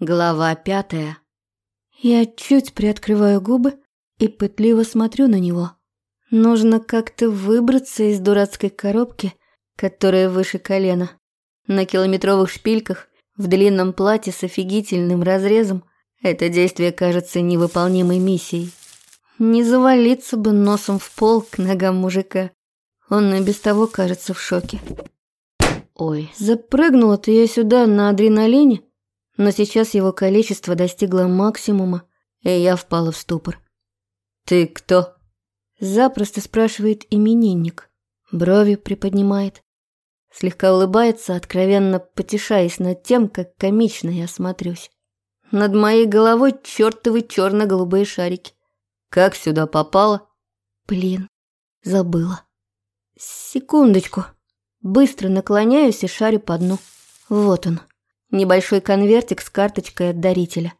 Глава пятая. Я чуть приоткрываю губы и пытливо смотрю на него. Нужно как-то выбраться из дурацкой коробки, которая выше колена. На километровых шпильках, в длинном платье с офигительным разрезом, это действие кажется невыполнимой миссией. Не завалиться бы носом в пол к ногам мужика. Он и без того кажется в шоке. Ой, запрыгнула-то я сюда на адреналине, но сейчас его количество достигло максимума, и я впала в ступор. «Ты кто?» Запросто спрашивает именинник. Брови приподнимает. Слегка улыбается, откровенно потешаясь над тем, как комично я смотрюсь. Над моей головой чертовы черно-голубые шарики. Как сюда попала? Блин, забыла. Секундочку. Быстро наклоняюсь и шарю по дну. Вот он небольшой конвертик с карточкой от дарителя.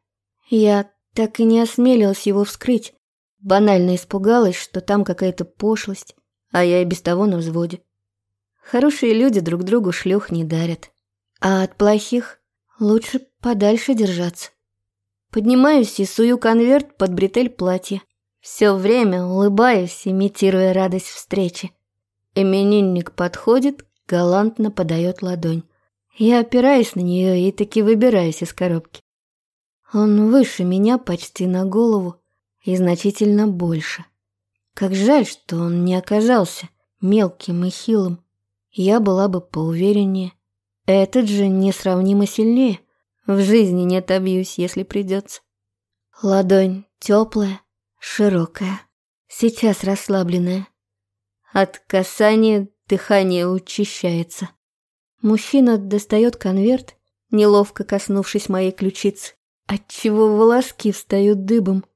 Я так и не осмелилась его вскрыть. Банально испугалась, что там какая-то пошлость, а я и без того на взводе. Хорошие люди друг другу шлюх не дарят. А от плохих лучше подальше держаться. Поднимаюсь и сую конверт под бретель платья. Все время улыбаюсь, имитируя радость встречи. Именинник подходит, галантно подает ладонь. Я опираюсь на нее и таки выбираюсь из коробки. Он выше меня почти на голову и значительно больше. Как жаль, что он не оказался мелким и хилым. Я была бы поувереннее. Этот же несравнимо сильнее. В жизни не отобьюсь, если придется. Ладонь теплая, широкая, сейчас расслабленная. От касания дыхание учащается. Мужчина достает конверт, неловко коснувшись моей ключицы, отчего волоски встают дыбом.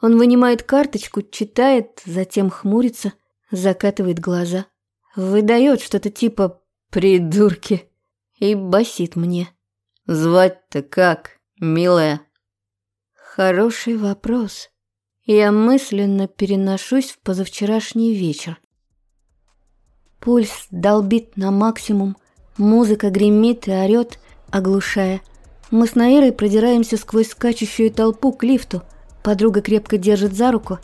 Он вынимает карточку, читает, затем хмурится, закатывает глаза. Выдает что-то типа «придурки» и басит мне. «Звать-то как, милая?» Хороший вопрос. Я мысленно переношусь в позавчерашний вечер. Пульс долбит на максимум, Музыка гремит и орёт, оглушая. Мы с Наирой продираемся сквозь скачущую толпу к лифту. Подруга крепко держит за руку.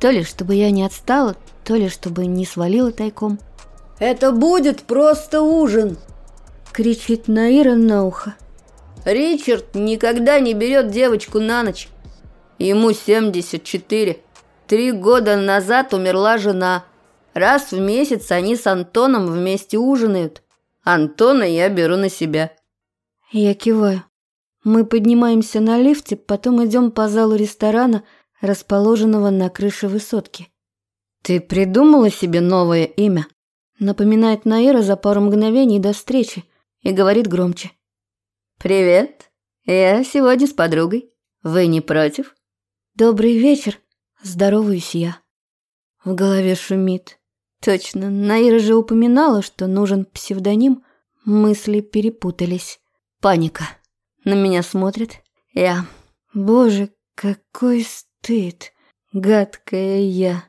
То ли чтобы я не отстала, то ли чтобы не свалила тайком. «Это будет просто ужин!» Кричит Наира на ухо. «Ричард никогда не берет девочку на ночь. Ему 74. Три года назад умерла жена. Раз в месяц они с Антоном вместе ужинают. Антона я беру на себя. Я киваю. Мы поднимаемся на лифте, потом идем по залу ресторана, расположенного на крыше высотки. «Ты придумала себе новое имя?» Напоминает Наира за пару мгновений до встречи и говорит громче. «Привет, я сегодня с подругой. Вы не против?» «Добрый вечер», здороваюсь я. В голове шумит. Точно, Наира же упоминала, что нужен псевдоним. Мысли перепутались. Паника. На меня смотрит. Я. Боже, какой стыд. Гадкая я.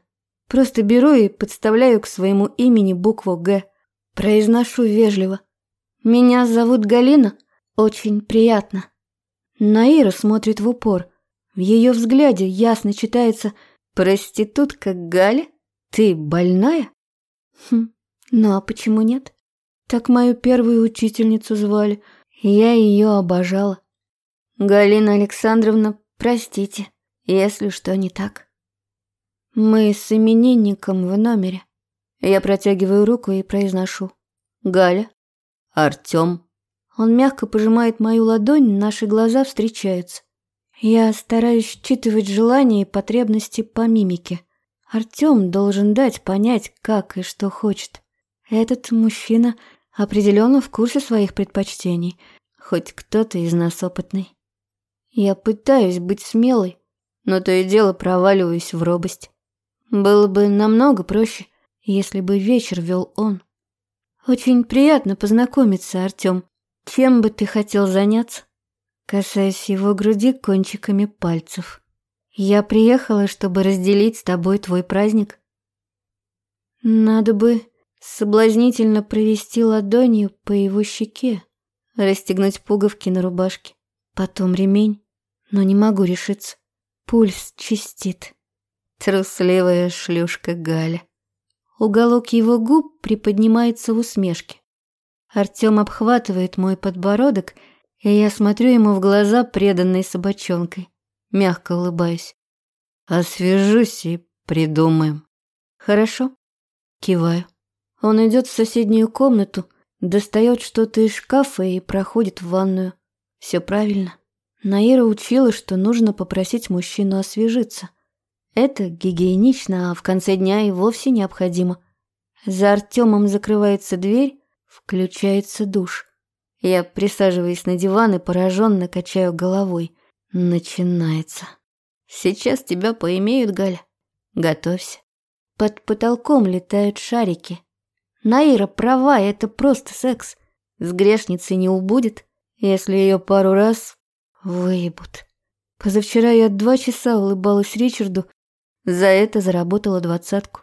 Просто беру и подставляю к своему имени букву «Г». Произношу вежливо. Меня зовут Галина. Очень приятно. Наира смотрит в упор. В ее взгляде ясно читается «Проститутка Галя? Ты больная?» Хм, ну а почему нет? Так мою первую учительницу звали, и я ее обожала. Галина Александровна, простите, если что не так. Мы с именинником в номере. Я протягиваю руку и произношу. Галя. Артём. Он мягко пожимает мою ладонь, наши глаза встречаются. Я стараюсь считывать желания и потребности по мимике. Артём должен дать понять, как и что хочет. Этот мужчина определенно в курсе своих предпочтений, хоть кто-то из нас опытный. Я пытаюсь быть смелой, но то и дело проваливаюсь в робость. Было бы намного проще, если бы вечер вел он. Очень приятно познакомиться, Артём. Чем бы ты хотел заняться? Касаясь его груди кончиками пальцев. Я приехала, чтобы разделить с тобой твой праздник. Надо бы соблазнительно провести ладонью по его щеке, расстегнуть пуговки на рубашке. потом ремень, но не могу решиться. Пульс чистит. Трусливая шлюшка Галя. Уголок его губ приподнимается в усмешке. Артём обхватывает мой подбородок, и я смотрю ему в глаза преданной собачонкой. Мягко улыбаюсь. Освежусь и придумаем. Хорошо. Киваю. Он идет в соседнюю комнату, достает что-то из шкафа и проходит в ванную. Все правильно. Наира учила, что нужно попросить мужчину освежиться. Это гигиенично, а в конце дня и вовсе необходимо. За Артемом закрывается дверь, включается душ. Я присаживаюсь на диван и пораженно качаю головой. Начинается. Сейчас тебя поимеют, Галя. Готовься. Под потолком летают шарики. Наира права, это просто секс. С грешницей не убудет, если ее пару раз выебут. Позавчера я два часа улыбалась Ричарду, за это заработала двадцатку.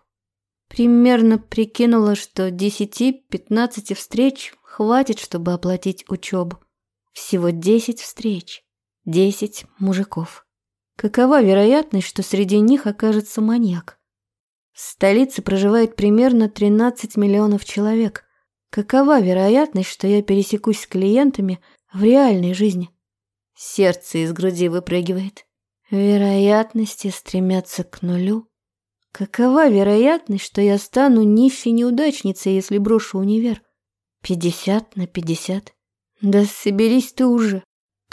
Примерно прикинула, что десяти-пятнадцати встреч хватит, чтобы оплатить учебу. Всего десять встреч, десять мужиков. Какова вероятность, что среди них окажется маньяк? В столице проживает примерно 13 миллионов человек. Какова вероятность, что я пересекусь с клиентами в реальной жизни? Сердце из груди выпрыгивает. Вероятности стремятся к нулю. Какова вероятность, что я стану нищей неудачницей, если брошу универ? Пятьдесят на пятьдесят. Да соберись ты уже.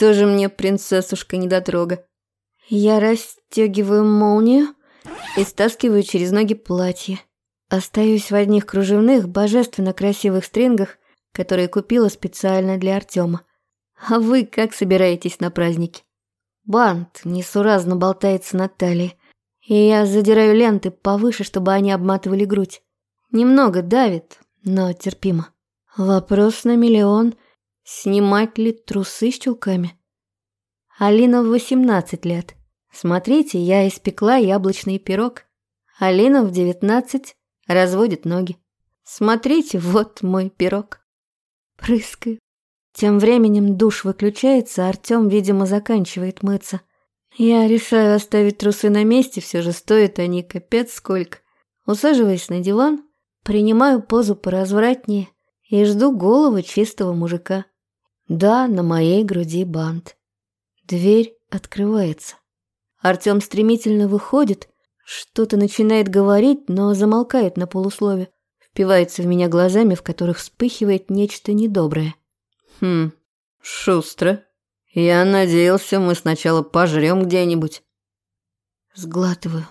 Тоже мне принцессушка недотрога. Я расстегиваю молнию и стаскиваю через ноги платье. Остаюсь в одних кружевных, божественно красивых стрингах, которые купила специально для Артема. А вы как собираетесь на праздники? Бант несуразно болтается на талии, и я задираю ленты повыше, чтобы они обматывали грудь. Немного давит, но терпимо. Вопрос на миллион. Снимать ли трусы с чулками? Алина в 18 лет. Смотрите, я испекла яблочный пирог. Алина в 19 разводит ноги. Смотрите, вот мой пирог. Прыскаю. Тем временем душ выключается, Артём, видимо, заканчивает мыться. Я решаю оставить трусы на месте, все же стоят они капец сколько. Усаживаясь на диван, принимаю позу поразвратнее и жду головы чистого мужика. Да, на моей груди бант. Дверь открывается. Артём стремительно выходит, что-то начинает говорить, но замолкает на полуслове, впивается в меня глазами, в которых вспыхивает нечто недоброе. Хм, шустро. Я надеялся, мы сначала пожрем где-нибудь. Сглатываю.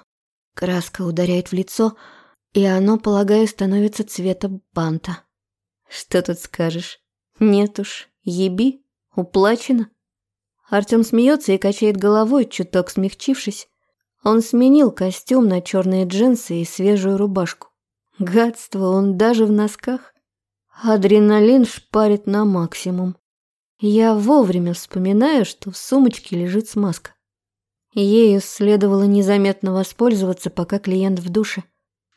Краска ударяет в лицо, и оно, полагаю, становится цвета банта. Что тут скажешь? Нет уж, еби, уплачено. Артем смеется и качает головой, чуток смягчившись. Он сменил костюм на черные джинсы и свежую рубашку. Гадство, он даже в носках. Адреналин шпарит на максимум. Я вовремя вспоминаю, что в сумочке лежит смазка. Ею следовало незаметно воспользоваться, пока клиент в душе.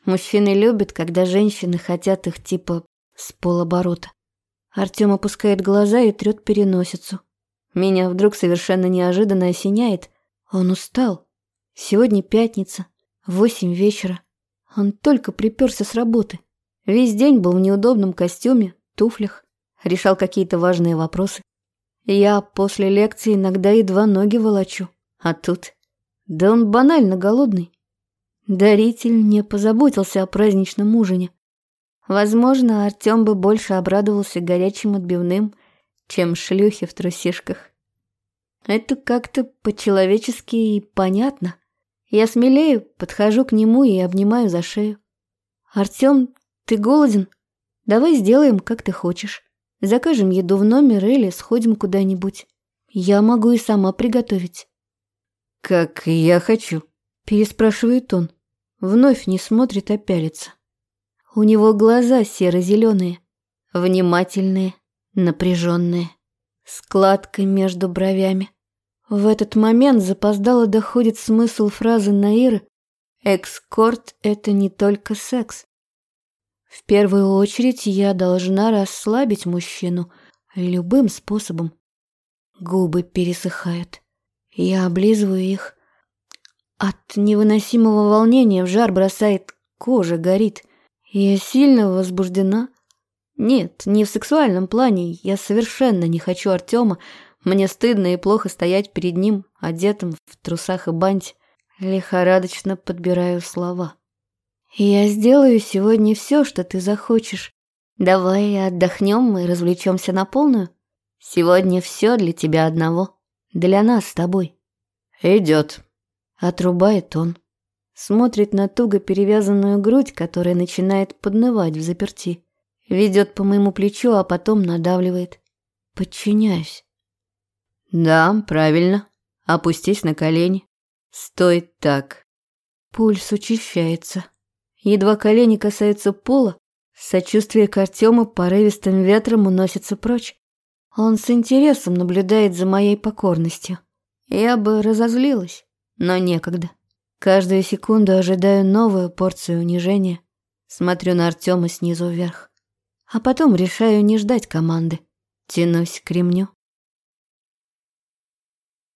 Мужчины любят, когда женщины хотят их типа с полоборота. Артем опускает глаза и трет переносицу. Меня вдруг совершенно неожиданно осеняет. Он устал. Сегодня пятница, восемь вечера. Он только приперся с работы. Весь день был в неудобном костюме, туфлях, решал какие-то важные вопросы. Я после лекции иногда едва ноги волочу. А тут... Да он банально голодный. Даритель не позаботился о праздничном ужине. Возможно, Артём бы больше обрадовался горячим отбивным – чем шлюхи в трусишках. Это как-то по-человечески и понятно. Я смелею, подхожу к нему и обнимаю за шею. «Артём, ты голоден? Давай сделаем, как ты хочешь. Закажем еду в номер или сходим куда-нибудь. Я могу и сама приготовить». «Как я хочу», – переспрашивает он. Вновь не смотрит, а пялится. У него глаза серо-зеленые, внимательные, напряженные, складкой между бровями. В этот момент запоздало доходит смысл фразы Наиры «Экскорт – это не только секс». В первую очередь я должна расслабить мужчину любым способом. Губы пересыхают. Я облизываю их. От невыносимого волнения в жар бросает, кожа горит. Я сильно возбуждена. Нет, не в сексуальном плане. Я совершенно не хочу Артема. Мне стыдно и плохо стоять перед ним, одетым в трусах и банте. Лихорадочно подбираю слова. Я сделаю сегодня все, что ты захочешь. Давай отдохнем и развлечемся на полную. Сегодня все для тебя одного. Для нас с тобой. Идет. Отрубает он. Смотрит на туго перевязанную грудь, которая начинает поднывать в заперти. Ведет по моему плечу, а потом надавливает. Подчиняюсь. Да, правильно. Опустись на колени. Стой так. Пульс учащается. Едва колени касаются пола, сочувствие к Артему порывистым ветром уносится прочь. Он с интересом наблюдает за моей покорностью. Я бы разозлилась, но некогда. Каждую секунду ожидаю новую порцию унижения. Смотрю на Артема снизу вверх. А потом решаю не ждать команды. Тянусь к ремню.